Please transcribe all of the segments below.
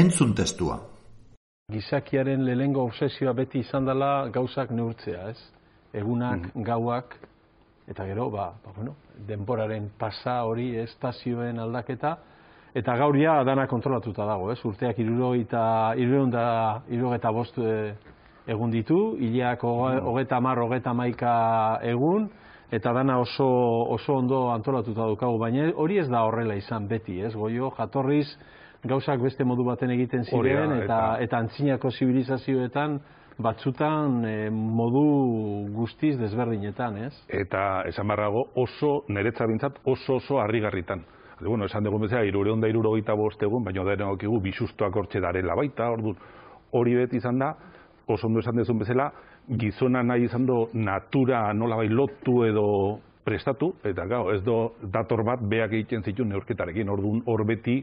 Entzun testua. Gizakiaren lehengo obsesioa beti izan dela gauzak neurtzea, ez? Egunak, gauak, eta gero, ba, ba, bueno, denboraren pasa hori, estazioen aldaketa, eta gauria dana kontrolatuta dago, ez? Urteak irurogeita, irurogeita, irurogeita bost eh, egun ditu, hileak hogeta mar, hogeta maika egun, eta dana oso, oso ondo antolatuta dukagu, baina hori ez da horrela izan beti, ez? Goio, jatorriz, gauzak beste modu baten egiten ziren, eta, eta- eta antzinako zibilizazioetan batzutan eh, modu guztiz desberdinetan, ez? eta esan barrago oso, niretzat bintzat, oso oso harrigarritan. Bueno, esan dugun bezala, irureon da irurogeita bost egun, baina da egokigu bisustoak hortxe darela baita, orduan, hori beti izan da, oso ondo esan dezun bezala, gizona nahi izan do natura nolabait lotu edo prestatu, eta gau, ez do dator bat beak egiten zituen neurketarekin, orduan hor beti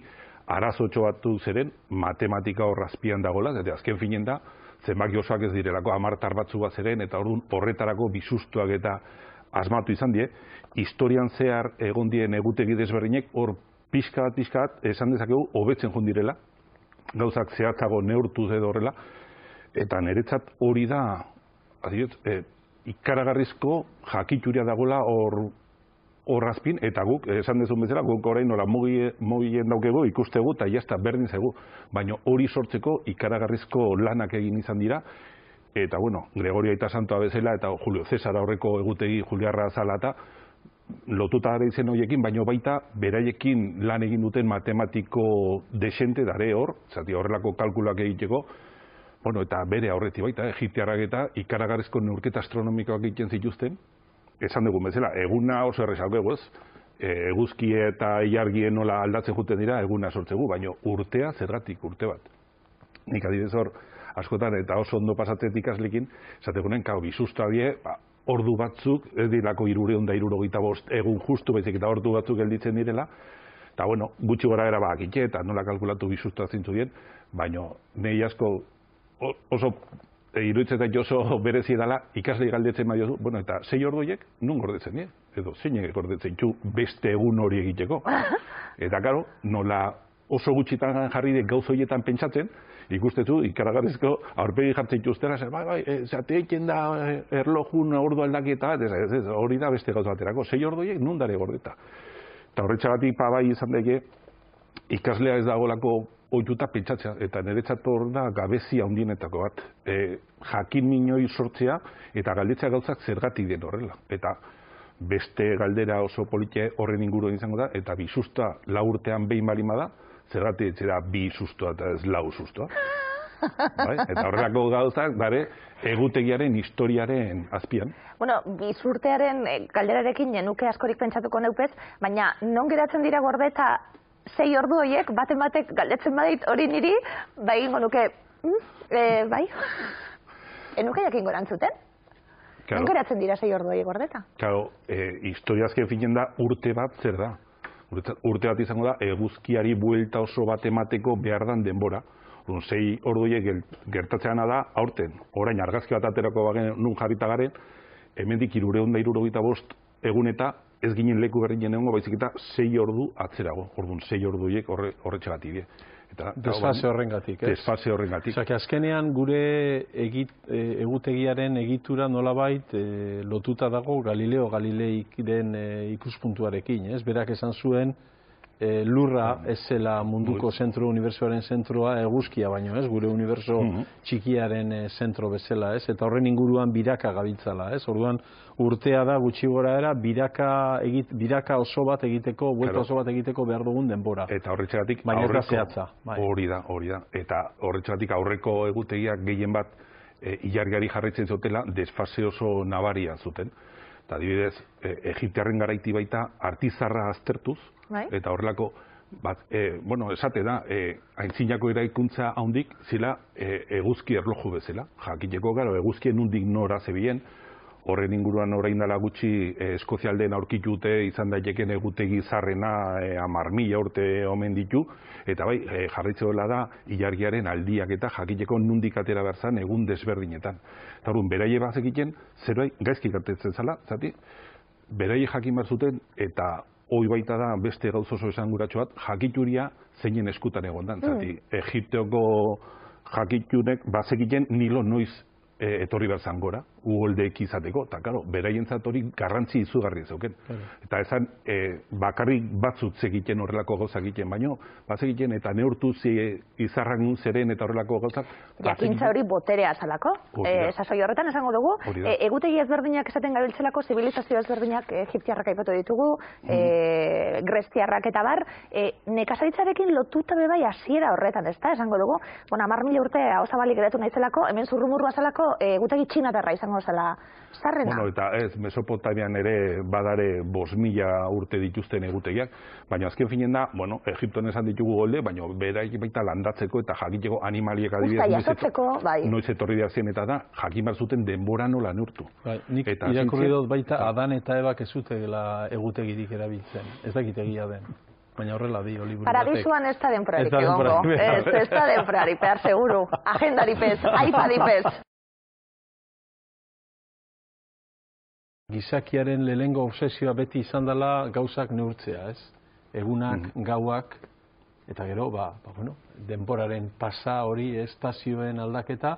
arazotxo batu zeren, matematika hor azpian dagoela, eta azken finen da, zenbaki osoak ez direlako, amartar batzu bat zeren, eta orduan horretarako bisustuak eta asmatu izan die, historian zehar egon dien egutegi desberdinek hor pixka bat, pixka bat, esan dezakegu, hobetzen joan direla, gauzak zehatzago neurtu edo horrela, eta niretzat hori da, adibidez, e, ikaragarrizko jakituria dagoela hor horrazpin, eta guk, esan dezun bezala, guk orain nola mugi- mugien daukegu, ikustegu, eta jazta berdin zegu. Baina hori sortzeko ikaragarrizko lanak egin izan dira, eta bueno, Gregorio Aita Santoa bezala, eta Julio Cesar aurreko egutegi Juliarra Zalata, lotuta gara izen horiekin, baino baita beraiekin lan egin duten matematiko desente dare hor, zati horrelako kalkulak egiteko, bueno, eta bere aurreti baita, egiptiarrak eta ikaragarrizko neurketa astronomikoak egiten zituzten, esan dugun bezala, eguna oso errezako ez, e, eguzki eta ilargien nola aldatzen juten dira, eguna sortzegu, baino urtea zergatik urte bat. Nik adibidez hor, askotan eta oso ondo pasatzen ikaslekin, esategunen, kau, bisusta die, ba, ordu batzuk, ez dirako irureun da irurogeita bost egun justu, baizik eta ordu batzuk gelditzen direla, eta bueno, gutxi gora era bakitxe, eta nola kalkulatu bisusta zintzu dien, baino, nahi asko oso e, iruditzen zait oso berezi dela ikasle galdetzen badiozu, bueno, eta sei orduiek nun gordetzen die? Edo zeinek gordetzen ditu beste egun hori egiteko. Eta karo, nola oso gutxitan jarri de gauz horietan pentsatzen, ikustetu ikaragarrizko aurpegi jartzen dituztela, zer, bai, bai, e, zate egiten da e, erlojun ordu aldaketa, ez, ez, ez, hori da beste gauza baterako, sei orduiek nun dare gordeta. Eta horretxagatik pa bai izan daike, ikaslea ez dagolako ohituta pentsatzea, eta niretzat hor da gabezia handienetako bat. E, jakin minoi sortzea eta galdetzea gauzak zergatik den horrela. Eta beste galdera oso polite horren inguruen izango da, eta bi susta lau urtean behin balima da, zergatik etxera bi sustoa eta ez lau sustoa. bai? Eta horrelako gauzak, bare, egutegiaren historiaren azpian. Bueno, bizurtearen eh, galderarekin jenuke askorik pentsatuko neupez, baina non geratzen dira gordeta sei ordu horiek, baten batek galdetzen badit hori niri, ba egingo nuke, mm, eh, bai? Enuke jakingo erantzuten? Claro. Non geratzen dira sei ordu horiek gordeta? Claro, e, historiazken finen da urte bat zer da. Urte, urte bat izango da eguzkiari buelta oso bat emateko behar dan denbora. Orduan, sei orduiek gertatzeana da aurten. Orain argazki bat aterako bagen nun jarrita garen, hemendik irureun da irurogeita bost egun eta ez ginen leku berdinen egongo, baizik eta sei ordu atzerago. Orduan, sei orduiek horre, horretxe bat die. Eta, Desfase horrengatik, ez? Desfase horrengatik. Osea, azkenean gure egit, e, egutegiaren egitura nolabait e, lotuta dago Galileo Galileik den e, ikuspuntuarekin, ez? Berak esan zuen e, lurra ez zela munduko zentro unibertsoaren zentroa eguzkia baino, ez? Gure uniberso Mhm. txikiaren e, zentro bezala, ez? Eta horren inguruan biraka gabiltzala, ez? Orduan urtea da gutxi gora era biraka, egit, biraka oso bat egiteko, buelta oso bat egiteko behar dugun denbora. Eta horretxegatik aurreko- bai. Hori da, hori da. Eta horretxegatik aurreko egutegiak gehien bat e, ilargari jarraitzen zutela desfase oso nabaria zuten. Eta adibidez, e, Egiptearren garaiti baita artizarra aztertuz, Bai. eta horrelako, bat, e, bueno, esate da, e, aintzinako eraikuntza handik zela e, eguzki erloju bezala. Jakiteko, gero, eguzkien nundik nora zebilen, horren inguruan orain dela gutxi e, Eskozialden aurkitute izan daiteken egutegi zarrena e, amar mila urte omen ditu, eta bai, e, jarraitzeola da ilargiaren aldiak eta jakiteko nundik atera berzan egun desberdinetan. Eta horren, beraie bazekiten, zeroai gaizki gertetzen zala, zati, beraie jakin behar zuten, eta hoi baita da beste gauz oso esanguratxo bat, jakituria zeinen eskutan egondan, zati, Egipteoko jakitunek bazekiten nilo noiz e, etorri behar gora, uholdeek izateko, eta karo, beraientzat hori garrantzi izugarri zeuken. Eta esan, e, bakarrik batzut zegiten horrelako gauzak egiten, baino, bazegiten eta neurtu zi izarran zeren eta horrelako gauzak. Jakintza hori boterea zalako. Da. Eh, sasoi horretan esango dugu, eh, egutegi ezberdinak esaten gabiltzelako, zibilizazio ezberdinak egiptiarrak aipatu ditugu, Mm. eh, greztiarrak eta bar, eh, nekazaritzarekin lotuta be bai hasiera horretan, ezta? Esango dugu, bueno, 10.000 urte osabalik geratu naizelako, hemen zurrumurrua zalako eh, egutegi txinatarra izango zela zarrena. Bueno, eta ez, Mesopotamian ere badare bos mila urte dituzten egutegiak, baina azken finen da, bueno, Egipton esan ditugu golde, baina beraik baita landatzeko eta jakiteko animaliek adibidez noiz eto- jasotzeko, bai. noiz etorri behar zien eta da, jakin behar zuten denbora nola neurtu. Bai, nik Eta irakurri dut baita Adan eta Ebak ez zutegela egutegirik erabiltzen. Ez dakit egia den. Baina horrela dio liburu batek. Paradisuan ez da denporarik da egongo. Ez, ez da denporarik, behar seguru. Agendari pez, aipadi pez. Gizakiaren lehengo obsesioa beti izan dela gauzak neurtzea, ez? Egunak, gauak, eta gero, ba, ba, bueno, denboraren pasa hori, estazioen aldaketa,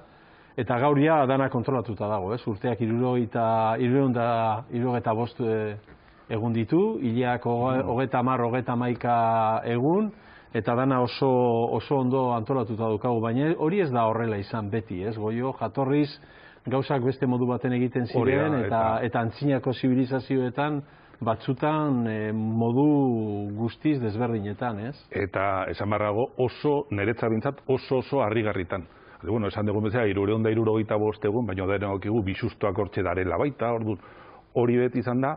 eta gauria dana kontrolatuta dago, ez? Urteak irurogeita, irurogeita, irurogeita bost e, egun ditu, hileak hoge- hogeta mar, hogeta maika egun, eta dana oso, oso ondo antolatuta daukagu, baina hori ez da horrela izan beti, ez? Goio, jatorriz, gauzak beste modu baten egiten ziren, eta, eta- eta antzinako zibilizazioetan batzutan eh, modu guztiz desberdinetan, ez? eta esan barrago oso, niretza bintzat, oso oso harrigarritan. Bueno, esan dugun bezala, irureon da irurogeita bost egun, baina da egigu bisustuak hortxe darela baita, orduan, hori beti izan da,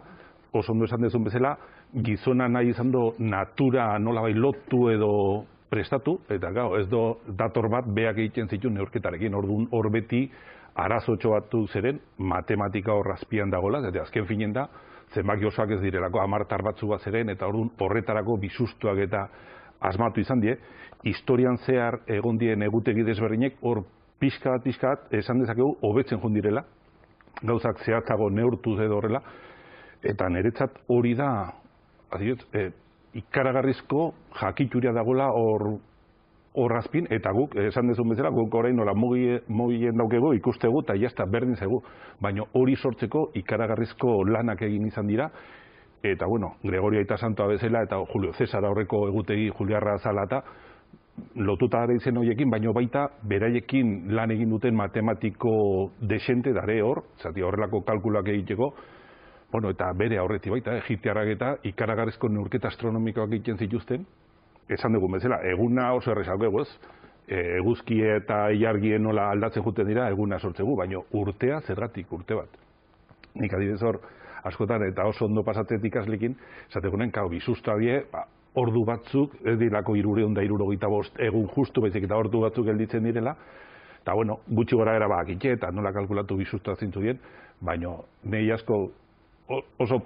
oso ondo esan dezun bezala, gizona nahi izan do natura nolabai lotu edo prestatu, eta gau, ez do dator bat beak egiten zituen neurketarekin, orduan hor beti arazotxo batu zeren, matematika hor azpian dagola, eta azken finen da, zenbaki osoak ez direlako, amartar batzu bat zeren, eta orduan horretarako bisustuak eta asmatu izan die, historian zehar egon dien egutegi desberdinek, hor pixka bat, pixka bat, esan dezakegu, hobetzen joan direla, gauzak zehatzago neurtu edo horrela, eta niretzat hori da, adibidez, e, ikaragarrizko jakituria dagola hor hor azpin, eta guk, esan dezun bezala, guk orain nola mugi- mugien daukegu, ikustegu, eta jazta berdin zaigu. Baina hori sortzeko ikaragarrizko lanak egin izan dira, eta bueno, Gregorio Aita Santoa bezala, eta Julio Cesar aurreko egutegi Juliarra zala eta lotuta gara izen horiekin, baino baita beraiekin lan egin duten matematiko desente dare hor, zati horrelako kalkulak egiteko, bueno, eta bere aurreti baita, egiptiarrak eta ikaragarrizko neurketa astronomikoak egiten zituzten, esan dugun bezala, eguna oso errezako ez, e, eguzki eta ilargien nola aldatzen juten dira, eguna sortzegu, baino urtea zergatik urte bat. Nik adibidez hor, askotan eta oso ondo pasatzen ikaslekin, esategunen, kau, bisusta die, ba, ordu batzuk, ez dilako irureun da irurogeita bost egun justu, baizik eta ordu batzuk gelditzen direla, eta bueno, gutxi gora era bakitxe, eta nola kalkulatu bisusta zintzu dien, baino, nahi asko oso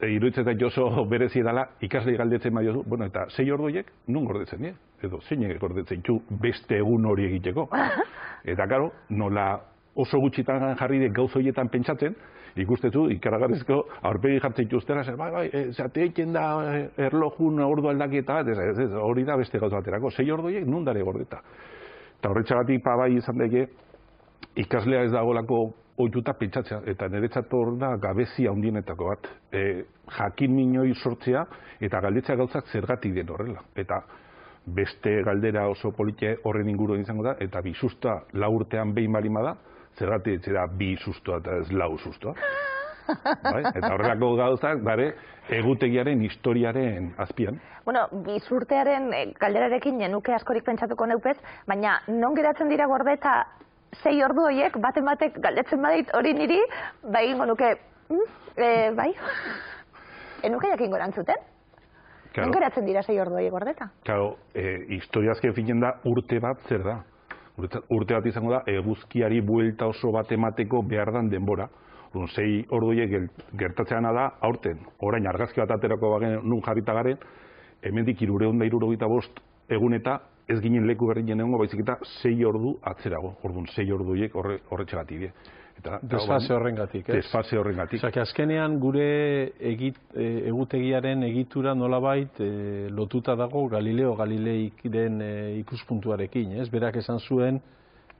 e, iruditzen zait oso berezi dela ikaslei galdetzen badiozu, bueno, eta sei orduiek nun gordetzen die? Edo zeinek gordetzen txu beste egun hori egiteko. Eta karo, nola oso gutxitan jarri de gauz horietan pentsatzen, ikustezu, ikaragarrizko aurpegi jartzen dituztera, zer, bai, bai, e, da eh, erlojun ordu aldaketa, ez, ez, ez, hori da beste gauz baterako, sei orduiek nundare gordeta. Eta horretxagatik pa bai izan daike, ikaslea ez dagolako ohituta pentsatzea, eta niretzat hor da gabezia handienetako bat. E, jakin minoi sortzea eta galdetzea gauzak zergatik den horrela. Eta beste galdera oso polite horren inguru izango da, eta bi susta lau urtean behin balima da, zergatik etxera bi sustoa eta ez lau sustoa. bai? Eta horrelako gauzak, bare, egutegiaren historiaren azpian. Bueno, bizurtearen eh, galderarekin nenuke askorik pentsatuko neupez, baina non geratzen dira gorde eta sei ordu horiek baten batek galdetzen badit hori niri, bai ingo nuke, mm, e, bai, enuke jakin gorantzuten? Claro. Geratzen dira sei ordu horiek gordeta? Claro, e, historiazken finen da urte bat zer da. Urte, urte bat izango da, eguzkiari buelta oso bat emateko behar dan denbora. Orduan, sei orduiek gertatzeana da, aurten, orain argazki bat aterako bagen nun jarrita garen, hemendik irureun da irurogeita bost egun eta ez ginen leku berdinen egongo, baizik eta sei ordu atzerago. Orduan, sei orduiek horre, horretxegatik die. Eta, Desfase horrengatik, ez? Desfase horrengatik. Que azkenean gure egit, e, egutegiaren egitura nolabait e, lotuta dago Galileo Galileiren e, ikuspuntuarekin, ez? Berak esan zuen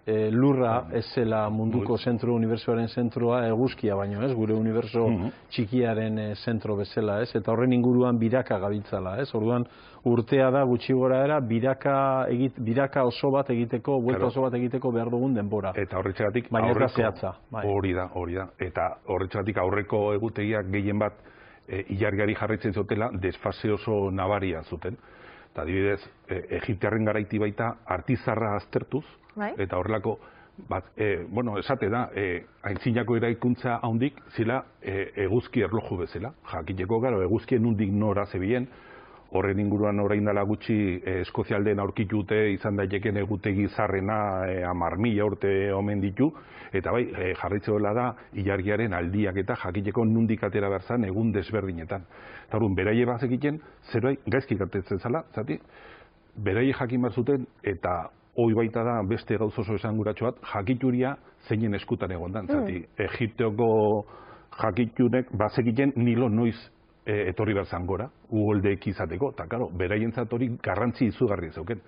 e, lurra ez zela munduko zentro unibertsoaren zentroa eguzkia baino, ez? Gure uniberso Mhm. txikiaren e, zentro bezala, ez? Eta horren inguruan biraka gabiltzala, ez? Orduan urtea da gutxi gora era biraka, egit, biraka oso bat egiteko, buelta oso bat egiteko behar dugun denbora. Eta da aurreko- bai. Hori da, hori da. Eta horretxegatik aurreko egutegiak gehien bat e, ilargari jarraitzen zutela desfase oso nabaria zuten. Eta adibidez, e, Egiptearren garaiti baita artizarra aztertuz, Bai. eta horrelako, bat, e, bueno, esate da, e, aintzinako eraikuntza handik zila e, eguzki erloju bezala. Jakiteko, gero, eguzkien nundik nora zebilen, horren inguruan orain dela gutxi e, Eskozialden aurkitute izan daiteken egutegi zarrena e, amar mila urte omen ditu, eta bai, e, jarraitze dela da, ilargiaren aldiak eta jakiteko nundik atera behar zan egun desberdinetan. Eta orduan, beraie bazekiten, zerbait gaizki gertatzen zala, zati, beraie jakin bat zuten, eta hoi baita da beste gauz oso esanguratxo bat, jakituria zeinen eskutan egon dan, zati, Egipteoko jakitunek bazekiten nilo noiz e, etorri behar gora, uholdeek izateko, eta karo, beraientzat hori garrantzi izugarri zeuken.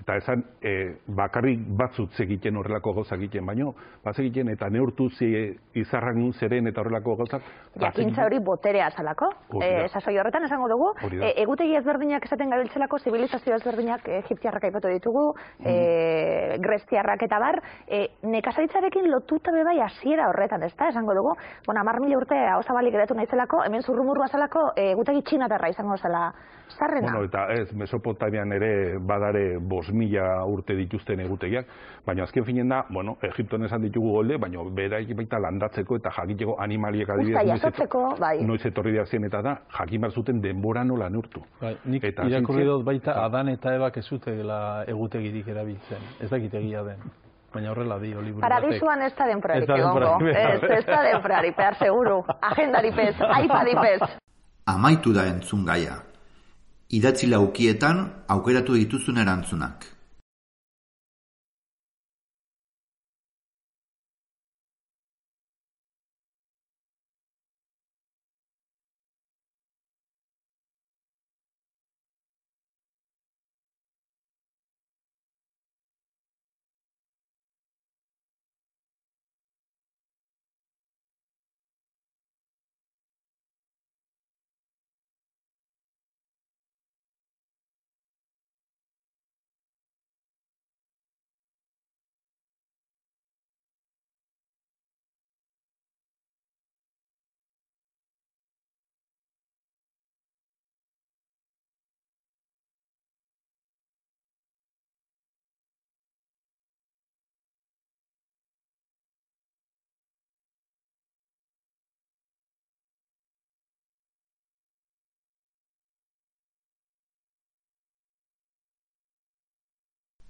Eta esan, e, bakarrik batzut zegiten horrelako gauzak egiten, baino, bazegiten eta neurtu zi izarran zeren eta horrelako gauzak. Jakintza hori boterea zalako. Hori da. Eh, sasoi horretan esango dugu, da. eh, egutegi ezberdinak esaten gabiltzelako, zibilizazio ezberdinak egiptiarrak aipatu ditugu, Mm. eh, greztiarrak eta bar, eh, nekazaritzarekin lotuta be bai hasiera horretan, ezta? Esango dugu, bueno, 10.000 urte hau zabalik geratu naizelako, hemen zurrumurrua zalako, eh, egutegi txinatarra izango zela zarrena. Bueno, eta ez, Mesopotamian ere badare bos mila urte dituzten egutegiak, baina azken finen da, bueno, Egipton esan ditugu golde, baina beraik baita landatzeko eta jakiteko animaliek adibidez noiz eto- jasotzeko, bai. noiz etorri behar zen eta da, jakin behar zuten denbora nola neurtu. Bai, nik Eta irakurri dut baita Adan eta Ebak ez zutela egutegirik erabiltzen. Ez dakit egia den. Baina horrela dio liburu batek. Paradisuan ez da denporarik da egongo. Ez, ez da denporarik, behar seguru. Agendaripez, aipadipez. Amaitu da entzun gaia. Idatzi laukietan aukeratu dituzun erantzunak.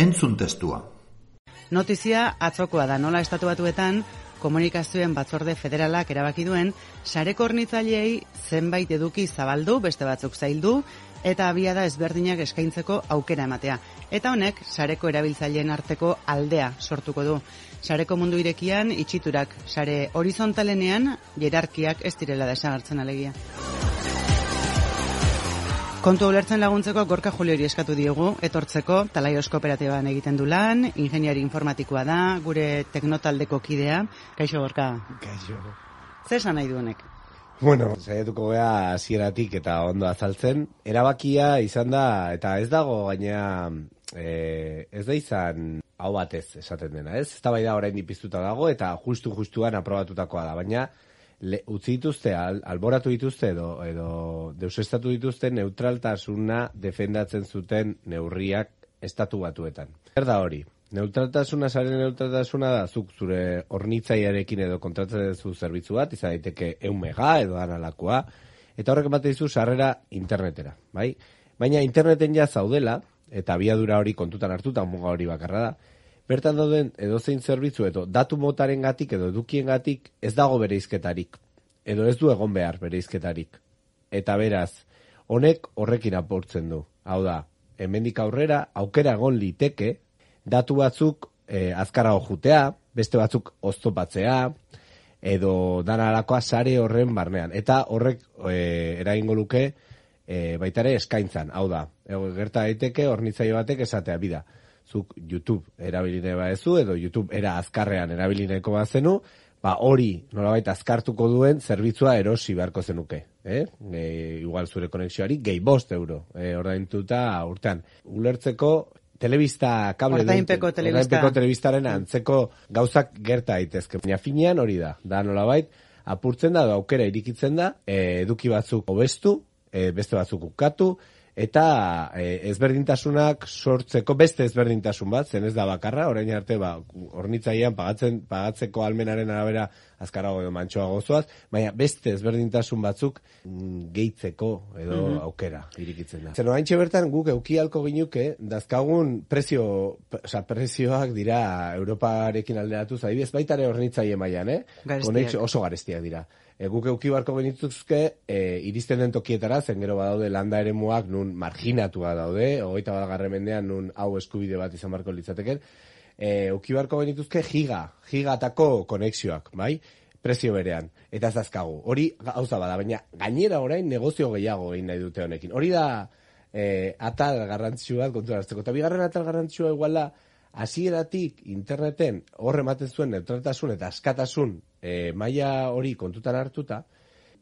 Entzun testua. Notizia atzokoa da nola estatu batuetan komunikazioen batzorde federalak erabaki duen sareko hornitzaileei zenbait eduki zabaldu, beste batzuk zaildu, eta abiada ezberdinak eskaintzeko aukera ematea. Eta honek, sareko erabiltzaileen arteko aldea sortuko du. Sareko mundu irekian, itxiturak, sare horizontalenean, jerarkiak ez direla desagartzen alegia. Kontu ulertzen laguntzeko Gorka Juliori eskatu diogu, etortzeko Talaios Kooperatiban egiten du lan, ingeniari informatikoa da, gure teknotaldeko kidea. Kaixo Gorka. Kaixo. Zer esan nahi duenek? Bueno, saiatuko gea hasieratik eta ondo azaltzen. Erabakia izan da, eta ez dago gaina e, ez da izan hau batez esaten dena, ez? Ez da bai da orain dipiztuta dago eta justu-justuan aprobatutakoa da, baina le, utzi dituzte, al, alboratu dituzte edo, edo deusestatu dituzte neutraltasuna defendatzen zuten neurriak estatu batuetan. Zer da hori? Neutraltasuna, sare neutraltasuna da, zuk zure hornitzaiarekin edo kontratzen zu zerbitzu bat, izan daiteke eun mega edo analakoa, eta horrek emate dizu sarrera internetera, bai? Baina interneten ja zaudela, eta abiadura hori kontutan hartuta muga hori bakarra da, bertan dauden edozein zerbitzu edo datu motaren gatik edo edukien gatik ez dago bereizketarik. Edo ez du egon behar bereizketarik. Eta beraz, honek horrekin apurtzen du. Hau da, hemendik aurrera, aukera egon liteke, datu batzuk e, azkarago jutea, beste batzuk oztopatzea, edo danarakoa sare horren barnean. Eta horrek e, eragingo luke e, baitare eskaintzan. Hau da, e, gerta daiteke hornitzaio batek esatea bida zuk YouTube erabiline baezu edo YouTube era azkarrean erabilineko bazenu, ba hori nolabait azkartuko duen zerbitzua erosi beharko zenuke, eh? E, igual zure konexioari gehi bost euro, e, ordaintuta urtean. Ulertzeko telebista kable Ordainpeko telebista. telebistaren antzeko gauzak gerta daitezke. Baina finean hori da. Da nolabait apurtzen da, aukera irikitzen da, e, eduki batzuk hobestu, e, beste batzuk ukatu, eta e, ezberdintasunak sortzeko beste ezberdintasun bat, zen ez da bakarra, orain arte ba hornitzailean pagatzen pagatzeko almenaren arabera azkarago edo mantxoa gozoaz, baina beste ezberdintasun batzuk mm, gehitzeko edo mhm. aukera irikitzen da. Zer oraintxe bertan guk eukialko ginuke dazkagun prezio, o prezioak dira Europarekin alderatu zaibidez baita ere hornitzaile mailan, eh? oso garestiak dira e, guk euki barko benituzke e, iristen den tokietara, zen gero badaude landa ere muak nun marginatua daude, hogeita bat mendean nun hau eskubide bat izan barko litzateken, e, euki barko benituzke giga, gigatako konexioak, bai? prezio berean, eta ez azkagu. Hori gauza bada, baina gainera orain negozio gehiago egin nahi dute honekin. Hori da e, atal garrantzitsua bat kontuarazteko. Eta bigarren atal garrantzitsua iguala, hasieratik interneten hor ematen zuen neutraltasun eta askatasun e, maila hori kontutan hartuta,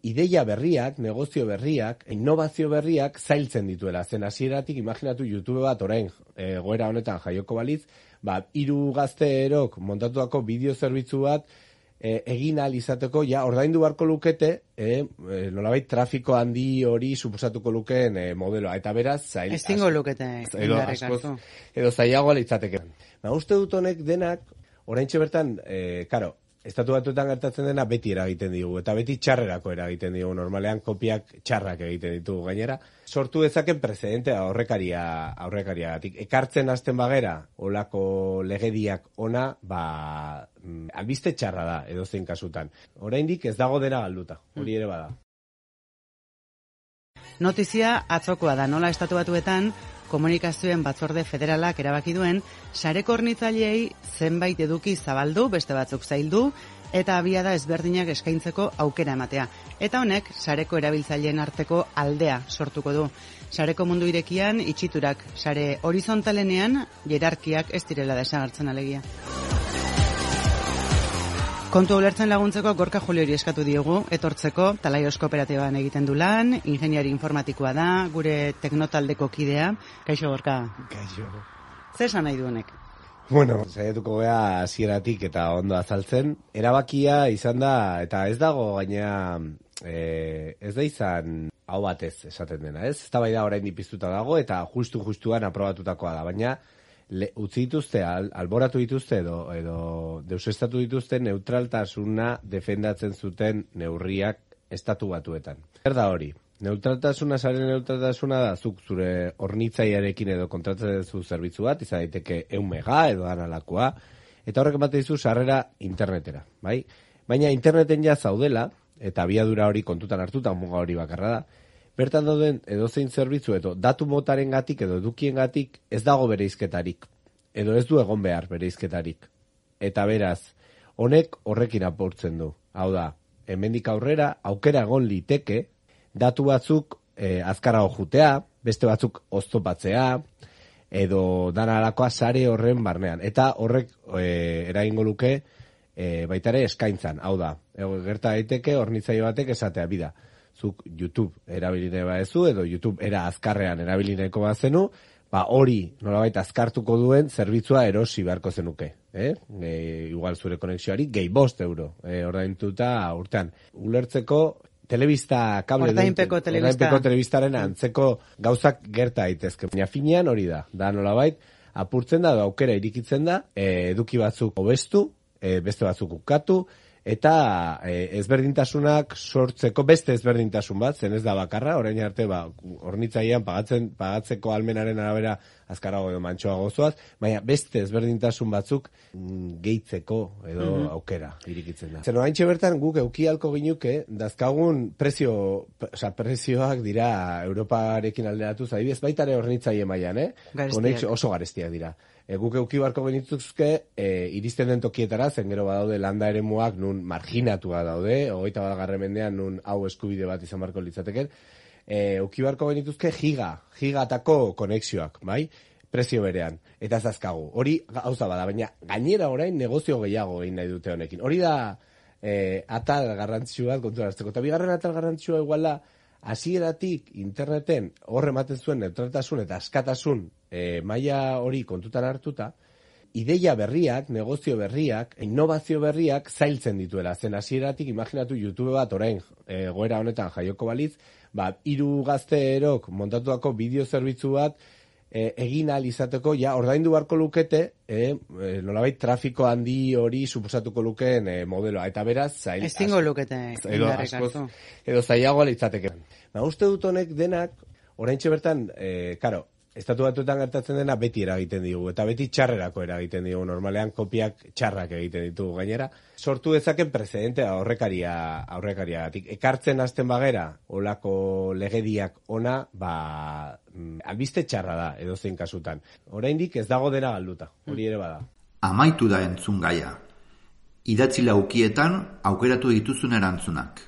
ideia berriak, negozio berriak, innovazio berriak zailtzen dituela. Zen hasieratik imaginatu YouTube bat orain e, goera honetan jaioko balitz, ba, hiru gazteerok montatuako bideo zerbitzu bat e, egin al izateko ja ordaindu beharko lukete, e, e, nolabait trafiko handi hori suposatuko lukeen e, modeloa eta beraz zail. Ezingo lukete. Edo askoz, edo zailagoa litzateke. Ba, uste dut honek denak oraintxe bertan, eh, karo, estatu batuetan gertatzen dena beti eragiten digu, eta beti txarrerako eragiten digu, normalean kopiak txarrak egiten ditugu gainera. Sortu dezaken prezidente aurrekaria, aurrekaria gatik. Ekartzen hasten bagera, olako legediak ona, ba, mm, albiste txarra da, edo zein kasutan. Oraindik ez dago dena galduta, hori ere bada. Notizia atzokoa da, nola estatu batuetan, komunikazioen batzorde federalak erabaki duen, sareko hornitzaileei zenbait eduki zabaldu, beste batzuk zaildu, eta abiada ezberdinak eskaintzeko aukera ematea. Eta honek, sareko erabiltzaileen arteko aldea sortuko du. Sareko mundu irekian, itxiturak, sare horizontalenean, jerarkiak ez direla desagartzen alegia. Kontu ulertzen laguntzeko Gorka Juliori eskatu diogu, etortzeko Talaios Kooperatiban egiten du lan, ingeniari informatikoa da, gure teknotaldeko kidea. Kaixo Gorka. Kaixo. Zer esan nahi duenek? Bueno, saiatuko gea hasieratik eta ondo azaltzen. Erabakia izan da, eta ez dago gaina e, ez da izan hau batez esaten dena, ez? Ez da bai da orain dipiztuta dago eta justu-justuan aprobatutakoa da, baina le, utzi dituzte, al, alboratu dituzte edo, edo deusestatu dituzte neutraltasuna defendatzen zuten neurriak estatu batuetan. Zer da hori? Neutraltasuna, sare neutraltasuna da, zuk zure hornitzaiarekin edo kontratzen zu zerbitzu bat, izan daiteke eun mega edo analakoa, eta horrek ematen dizu sarrera internetera, bai? Baina interneten ja zaudela, eta abiadura hori kontutan hartuta muga hori bakarra da, bertan dauden edozein zerbitzu edo datu motaren gatik edo edukien gatik ez dago bereizketarik, edo ez du egon behar bereizketarik. Eta beraz, honek horrekin apurtzen du. Hau da, hemendik aurrera, aukera egon liteke, datu batzuk e, azkarago jutea, beste batzuk oztopatzea, edo danalakoa sare horren barnean. Eta horrek e, eragingo luke e, baita eskaintzan. Hau da, e, gerta daiteke hornitzaile batek esatea bida. Zuk YouTube erabiline baezu edo YouTube era azkarrean erabilineko bazenu, ba hori nolabait azkartuko duen zerbitzua erosi beharko zenuke. Eh? E, igual zure konexioari gehi bost euro e, ordaintuta urtean. Ulertzeko telebista kable Ordainpeko telebista. Telebistaren antzeko gauzak gerta daitezke. Baina finean hori da. Da nolabait apurtzen da, da aukera irikitzen da, e, eduki batzuk hobestu, e, beste batzuk ukatu, eta e, ezberdintasunak sortzeko beste ezberdintasun bat, zen ez da bakarra, orain arte ba hornitzailean pagatzen pagatzeko almenaren arabera azkarago edo mantxoa gozoaz, baina beste ezberdintasun batzuk mm, gehitzeko edo Mhm. aukera irikitzen da. Zer oraintxe bertan guk eukialko ginuke dazkagun prezio, osea prezioak dira Europarekin alderatuz, adibidez baita ere hornitzaile mailan, eh? Garestiak. Konexio oso garestiak dira. E, guk euki barko genituzke, e, iristen den tokietara, zen gero badaude landa ere muak nun marginatua daude, hogeita bat garre mendean nun hau eskubide bat izan barko litzateken, e, euki barko genituzke giga, gigatako konexioak, bai? prezio berean, eta zazkagu. Hori gauza bada, baina gainera orain negozio gehiago egin nahi dute honekin. Hori da e, atal kontura hartzeko. Eta bigarren atal garrantzitsua iguala, hasieratik interneten hor ematen zuen neutraltasun eta askatasun e, maila hori kontutan hartuta, ideia berriak, negozio berriak, innovazio berriak zailtzen dituela. Zen hasieratik imaginatu YouTube bat orain e, goera honetan jaioko balitz, ba, hiru gazteerok montatuako bideo zerbitzu bat e, egin ahal izateko, ja, ordaindu beharko lukete, e, e, nolabait trafiko handi hori suposatuko lukeen e, modeloa. Eta beraz, zail. Ezingo lukete edo, askoz, edo zailagoa litzateke. Ba, uste dut honek denak, oraintxe bertan, e, karo, estatu batuetan gertatzen dena beti eragiten digu, eta beti txarrerako eragiten digu, normalean kopiak txarrak egiten ditugu gainera. Sortu dezaken precedentea aurrekaria, aurrekariagatik. Ekartzen hasten bagera, olako legediak ona, ba, mm, albiste txarra da, edo zein kasutan. Oraindik ez dago dena galduta, hori ere bada. Amaitu da entzun gaia. Idatzi laukietan aukeratu dituzun erantzunak.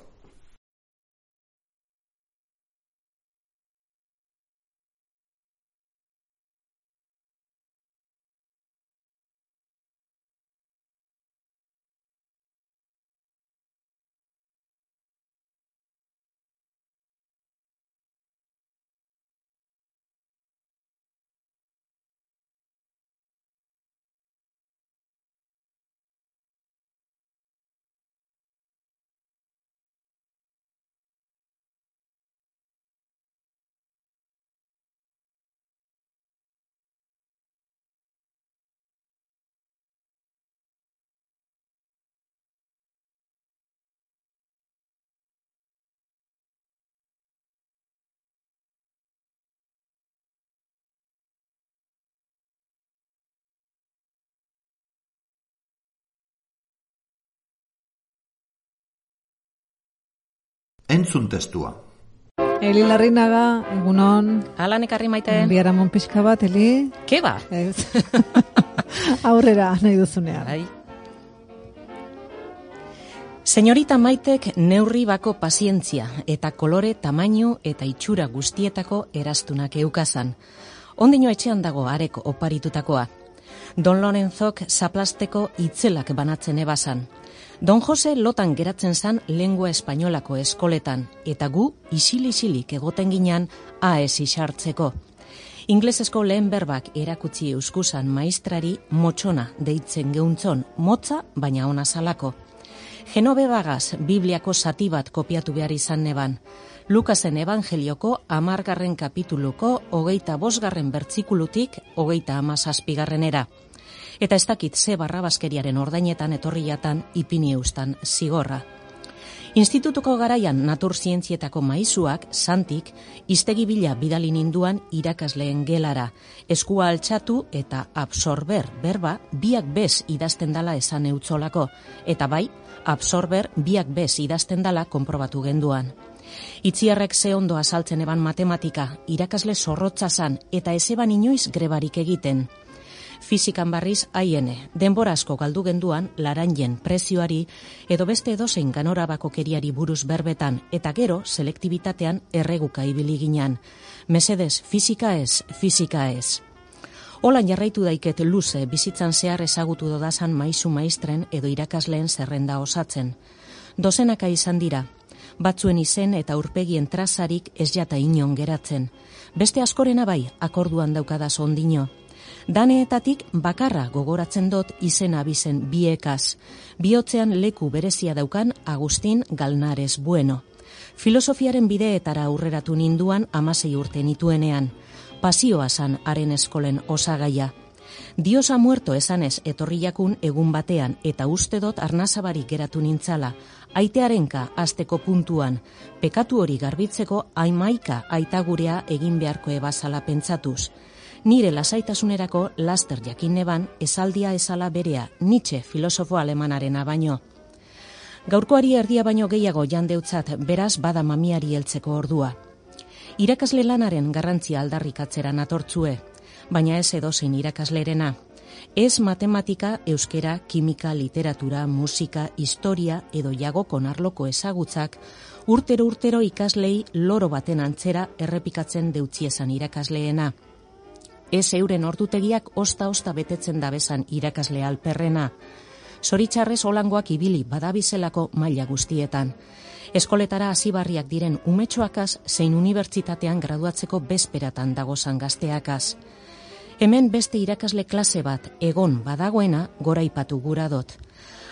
Entzun testua. Eli Larrinaga, egunon. Alan ekarri maite. Biaramon pixka bat, Eli. Ke ba? Ez. Aurrera nahi duzunean. Bai. Señorita Maitek neurri bako pazientzia eta kolore, tamaino eta itxura guztietako eraztunak eukazan. Ondino etxean dago areko oparitutakoa. Don Lorenzok zaplasteko itzelak banatzen ebazan. Don Jose lotan geratzen zan lengua espainolako eskoletan, eta gu isil-isilik egoten ginean AES isartzeko. Inglesesko lehen berbak erakutsi euskusan maestrari motxona deitzen geuntzon, motza baina ona salako. Genobe bagaz, Bibliako zati bat kopiatu behar izan neban. Lukasen evangelioko amargarren kapituluko hogeita bosgarren bertzikulutik hogeita amazazpigarrenera. Eta ez dakit ze barrabaskeriaren ordainetan etorriatan ipini eustan zigorra. Institutuko garaian naturzientzietako maizuak, santik, iztegi bila bidali ninduan irakasleen gelara, eskua altxatu eta absorber berba biak bez idazten dala esan eutzolako, eta bai, absorber biak bez idazten dala konprobatu genduan. Itziarrek ze ondo azaltzen eban matematika, irakasle zorrotza zan eta ezeban inoiz grebarik egiten. Fizikan barriz haiene, denbora asko galdu genduan laranjen prezioari edo beste edozein ganora bakokeriari buruz berbetan eta gero selektibitatean erreguka ibili ginean. Mesedez, fizika ez, fizika ez. Holan jarraitu daiket luze bizitzan zehar ezagutu dodazan maizu maistren edo irakasleen zerrenda osatzen. Dozenaka izan dira, batzuen izen eta urpegien trazarik ez jata inon geratzen. Beste askorena bai, akorduan daukadaz ondino. Daneetatik bakarra gogoratzen dut izen abizen biekaz. Biotzean leku berezia daukan Agustin Galnares Bueno. Filosofiaren bideetara aurreratu ninduan amasei urte nituenean. Pasioa zan haren eskolen osagaia. Diosa muerto esanez etorriakun egun batean eta uste dut arnazabarik geratu nintzala, aitearenka azteko puntuan, pekatu hori garbitzeko aimaika aitagurea egin beharko ebazala pentsatuz. Nire lasaitasunerako laster jakin neban esaldia esala berea Nietzsche filosofo alemanarena baino. Gaurkoari erdia baino gehiago jandeutzat beraz bada mamiari heltzeko ordua. Irakasle lanaren garrantzia aldarrikatzera natortzue, baina ez edozein irakaslerena. Ez matematika, euskera, kimika, literatura, musika, historia edo jago konarloko ezagutzak urtero urtero ikaslei loro baten antzera errepikatzen deutziezan irakasleena. Ez euren ordutegiak osta-osta betetzen dabezan irakasle alperrena. Zoritxarrez holangoak ibili badabizelako maila guztietan. Eskoletara hasibarriak diren umetxoakaz zein unibertsitatean graduatzeko bezperatan dagozan gazteakaz. Hemen beste irakasle klase bat egon badagoena goraipatu gura dot.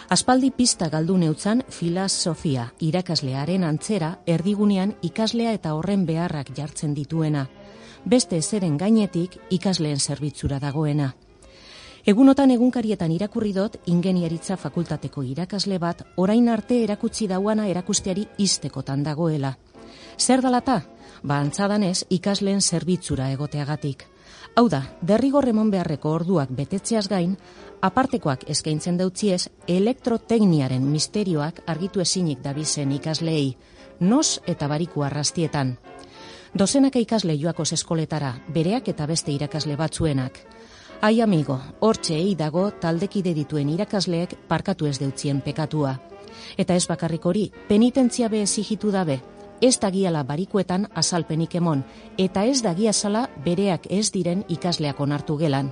Aspaldi pista galdu neutzan filosofia irakaslearen antzera erdigunean ikaslea eta horren beharrak jartzen dituena. Beste ezeren gainetik ikasleen zerbitzura dagoena. Egunotan egunkarietan irakurri dut ingeniaritza fakultateko irakasle bat orain arte erakutsi dauana erakusteari iztekotan dagoela. Zer dalata? Ba antzadanez ikasleen zerbitzura egoteagatik. Hau da, derrigor emon beharreko orduak betetzeaz gain, apartekoak eskaintzen dautziez elektrotekniaren misterioak argitu ezinik dabizen ikasleei, nos eta bariku arrastietan. Dozenaka ikasle joakos eskoletara, bereak eta beste irakasle batzuenak. Ai amigo, hortxe ei dago taldekide dituen irakasleek parkatu ez deutzien pekatua. Eta ez bakarrik hori, penitentzia be ezigitu dabe, ez dagiala barikuetan azalpenik emon, eta ez dagiazala bereak ez diren ikasleak onartu gelan.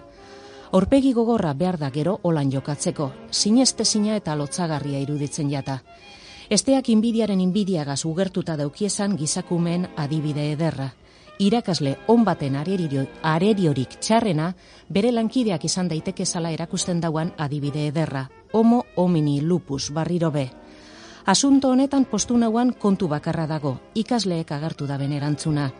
Horpegi gogorra behar da gero holan jokatzeko, sineste sina eta lotzagarria iruditzen jata. Esteak inbidiaren inbidiagaz ugertuta daukiezan gizakumen adibide ederra. Irakasle on baten arerio, areriorik txarrena, bere lankideak izan daiteke zala erakusten dauan adibide ederra. Homo homini lupus barriro be. Asunto honetan postu nauan kontu bakarra dago, ikasleek agertu da erantzuna.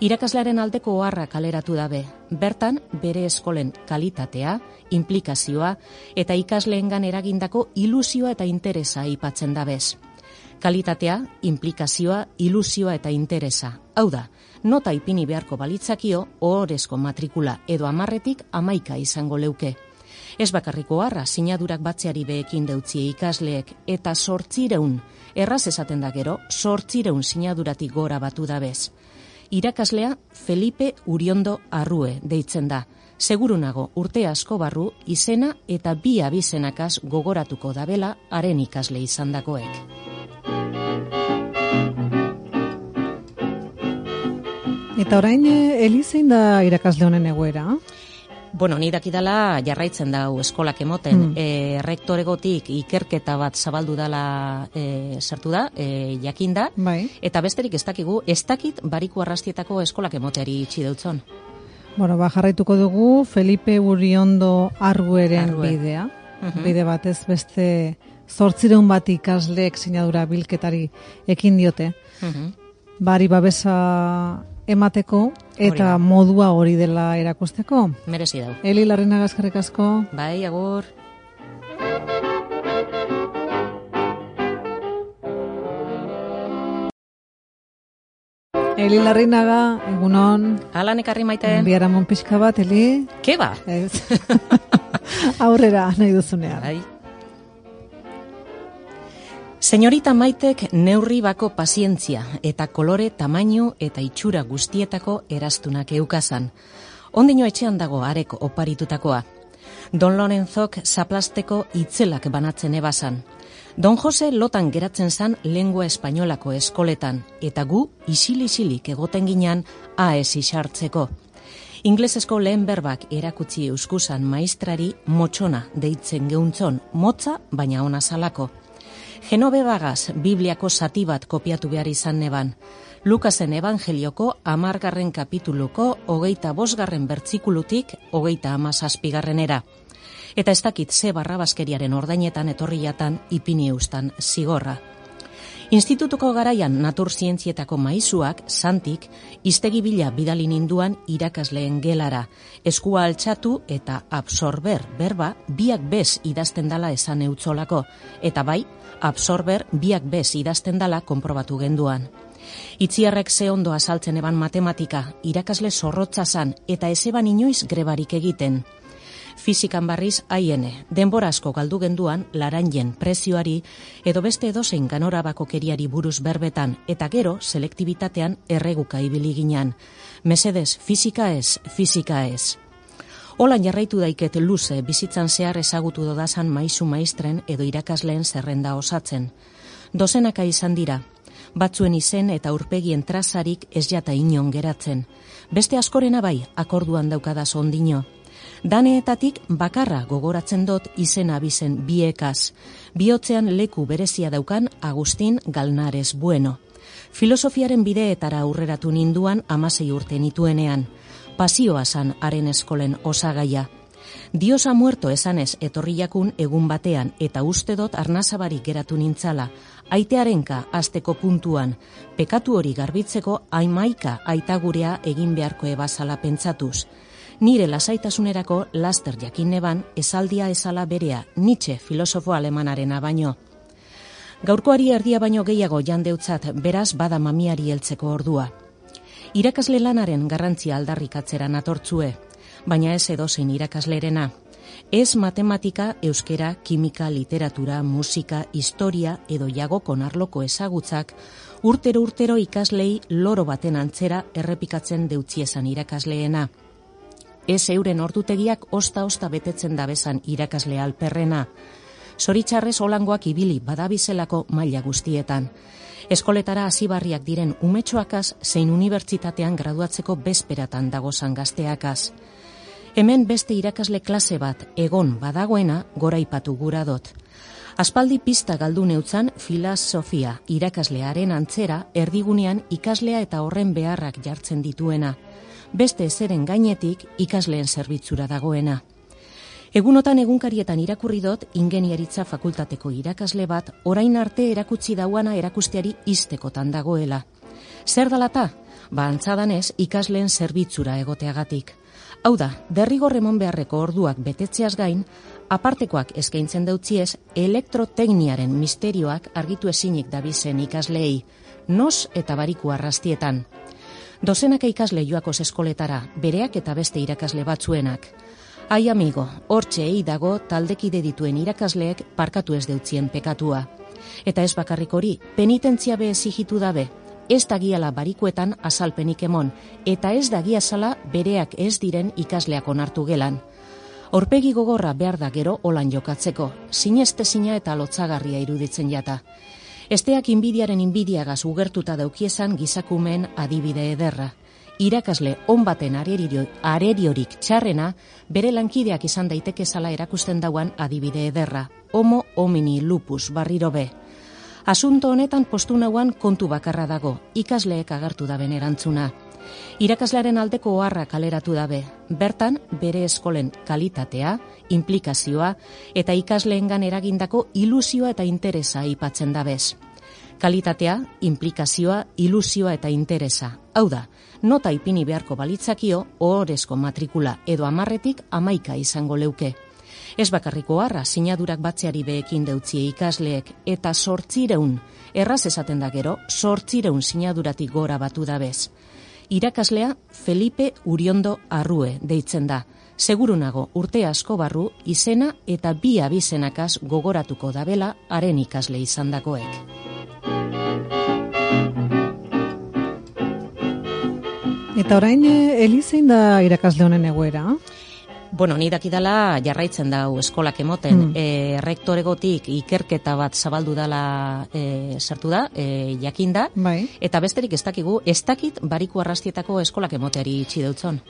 Irakaslearen aldeko oharra kaleratu dabe, bertan bere eskolen kalitatea, implikazioa eta ikasleengan eragindako ilusioa eta interesa aipatzen dabez. Kalitatea, implikazioa, ilusioa eta interesa. Hau da, nota ipini beharko balitzakio ohorezko matrikula edo amarretik amaika izango leuke. Ez bakarriko harra, sinadurak batzeari behekin deutzie ikasleek, eta sortzireun, erraz esaten da gero, sortzireun sinaduratik gora batu da bez. Irakaslea Felipe Uriondo Arrue deitzen da. Seguru nago urte asko barru izena eta bi abizenakaz gogoratuko dabela haren ikasle izandakoek. Eta orain, eh, Eli zein da irakasle honen egoera? Bueno, ni dakidala jarraitzen dau eskolak emoten. Mm. E, rektoregotik ikerketa bat zabaldu dala e, sartu da, e, jakinda. Bai. Eta besterik ez dakigu, ez dakit bariku arrastietako eskolak emoteari itxi deutzon. Bueno, ba, jarraituko dugu Felipe Uriondo Argueren Arrue. bidea. Mhm. Bide batez beste zortzireun bat ikasleek sinadura bilketari ekin diote. Mhm. Bari babesa emateko eta Hori modua hori dela erakusteko. Merezi dau. Eli Larrina Gaskarrik asko. Bai, agur. Eli Larrinaga, egunon, Alan ekarri maite. biharamon pixka bat, Eli. Ke ba? Ez. Aurrera nahi duzunean. Bai. Señorita Maitek neurri bako pazientzia eta kolore, tamaino eta itxura guztietako eraztunak eukazan. Ondino etxean dago areko oparitutakoa. Don Lorenzok zaplasteko itzelak banatzen ebazan. Don Jose lotan geratzen zan lengua espainolako eskoletan, eta gu isil-isilik egoten ginean AES isartzeko. Inglesesko lehen berbak erakutsi euskusan maestrari motxona deitzen geuntzon, motza baina ona salako. Genovebagaz Bibliako zati bat kopiatu behar izan neban. Lukasen evangelioko amargarren kapituluko hogeita bosgarren bertzikulutik hogeita amazazpigarrenera. Eta ez dakit ze barrabaskeriaren ordainetan etorriatan ipini eustan zigorra. Institutuko garaian naturzientzietako maizuak, santik, iztegi bila bidali ninduan irakasleen gelara, eskua altxatu eta absorber berba biak bez idazten dala esan eutzolako, eta bai, absorber biak bez idazten dala konprobatu genduan. Itziarrek ze ondo azaltzen eban matematika, irakasle zorrotza zan eta ez eban inoiz grebarik egiten. Fizikan barriz haiene, denbora asko galdu genduan laranjen prezioari edo beste edozein ganorabako keriari buruz berbetan eta gero selektibitatean erreguka ibili ginean. Mesedez, fizika ez, fizika ez. Holan jarraitu daiket luze bizitzan zehar ezagutu dodazan maizu maistren edo irakasleen zerrenda osatzen. Dozenaka izan dira, batzuen izen eta urpegien trazarik ez jata inon geratzen. Beste askorena bai, akorduan daukadaz ondino. Daneetatik bakarra gogoratzen dut izena abizen biekaz. Biotzean leku berezia daukan Agustin Galnares Bueno. Filosofiaren bideetara aurreratu ninduan amasei urte nituenean. Pasioa zan haren eskolen osagaia. Diosa muerto esanez etorriakun egun batean eta uste dut arnazabarik geratu nintzala, aitearenka asteko puntuan, pekatu hori garbitzeko aimaika aitagurea egin beharko ebazala pentsatuz. Nire lasaitasunerako laster jakin neban esaldia esala berea Nietzsche filosofo alemanarena baino. Gaurkoari erdia baino gehiago jandeutzat beraz bada mamiari heltzeko ordua. Irakasle lanaren garrantzia aldarrikatzera natortzue, baina ez edozein irakaslerena. Ez matematika, euskera, kimika, literatura, musika, historia edo jagokon arloko ezagutzak urtero urtero ikaslei loro baten antzera errepikatzen deutziezan irakasleena. Ez euren ordutegiak osta-osta betetzen dabezan irakasle alperrena. Zoritxarrez holangoak ibili badabizelako maila guztietan. Eskoletara hasibarriak diren umetxoakaz zein unibertsitatean graduatzeko bezperatan dagozan gazteakaz. Hemen beste irakasle klase bat egon badagoena goraipatu gura dot. Aspaldi pista galdu neutzan filosofia irakaslearen antzera erdigunean ikaslea eta horren beharrak jartzen dituena. Beste ezeren gainetik ikasleen zerbitzura dagoena. Egunotan egunkarietan irakurri dut ingeniaritza fakultateko irakasle bat orain arte erakutsi dauana erakusteari iztekotan dagoela. Zer dalata? Ba antzadanez ikasleen zerbitzura egoteagatik. Hau da, derrigor emon beharreko orduak betetzeaz gain, apartekoak eskaintzen dautziez elektrotekniaren misterioak argitu ezinik dabizen ikasleei, nos eta bariku arrastietan. Dozenaka ikasle joakoz eskoletara, bereak eta beste irakasle batzuenak. Ai amigo, hortxe ei dago taldekide dituen irakasleek parkatu ez deutzien pekatua. Eta ez bakarrik hori, penitentzia be ezigitu dabe, ez dagiala barikuetan azalpenik emon, eta ez dagiazala bereak ez diren ikasleak onartu gelan. Horpegi gogorra behar da gero holan jokatzeko, sineste sina eta lotzagarria iruditzen jata. Esteak inbidiaren inbidiagaz ugertuta daukiesan gizakumen adibide ederra. Irakasle on baten areriorik txarrena, bere lankideak izan daiteke zala erakusten dauan adibide ederra. Homo homini lupus barriro be. Asunto honetan postu nauan kontu bakarra dago, ikasleek agertu da erantzuna. Irakaslearen aldeko oharra kaleratu dabe. Bertan, bere eskolen kalitatea, implikazioa eta ikasleengan eragindako ilusioa eta interesa aipatzen dabez. Kalitatea, implikazioa, ilusioa eta interesa. Hau da, nota ipini beharko balitzakio ohorezko matrikula edo amarretik amaika izango leuke. Ez bakarriko harra, sinadurak batzeari behekin deutzie ikasleek eta sortzireun, erraz esaten da gero, sortzireun sinaduratik gora batu dabez. Irakaslea Felipe Uriondo Arrue deitzen da. Seguru nago urte asko barru izena eta bi abizenakaz gogoratuko dabela haren ikasle izandakoek. Eta orain, eh, Elizein da irakasle honen egoera? Bueno, ni dakidala jarraitzen da eskolak emoten. Mm. E, rektoregotik ikerketa bat zabaldu dala e, sartu da, e, jakinda. Bai. Eta besterik ez dakigu, ez dakit bariku arrastietako eskolak emoteari itxi deutzon.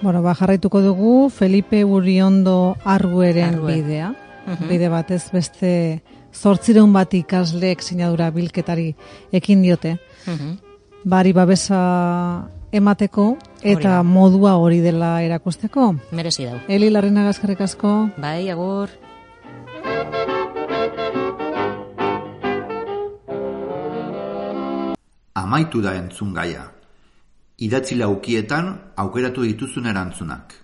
Bueno, ba, jarraituko dugu Felipe Uriondo Argueren bidea. Mhm. Bide batez beste zortzireun bat ikasleek sinadura bilketari ekin diote. Mm Bari babesa emateko eta modua hori dela erakusteko. Merezi dau. Eli larrena gazkarrik asko. Bai, agur. Amaitu da entzun gaia. Idatzi laukietan aukeratu dituzun erantzunak.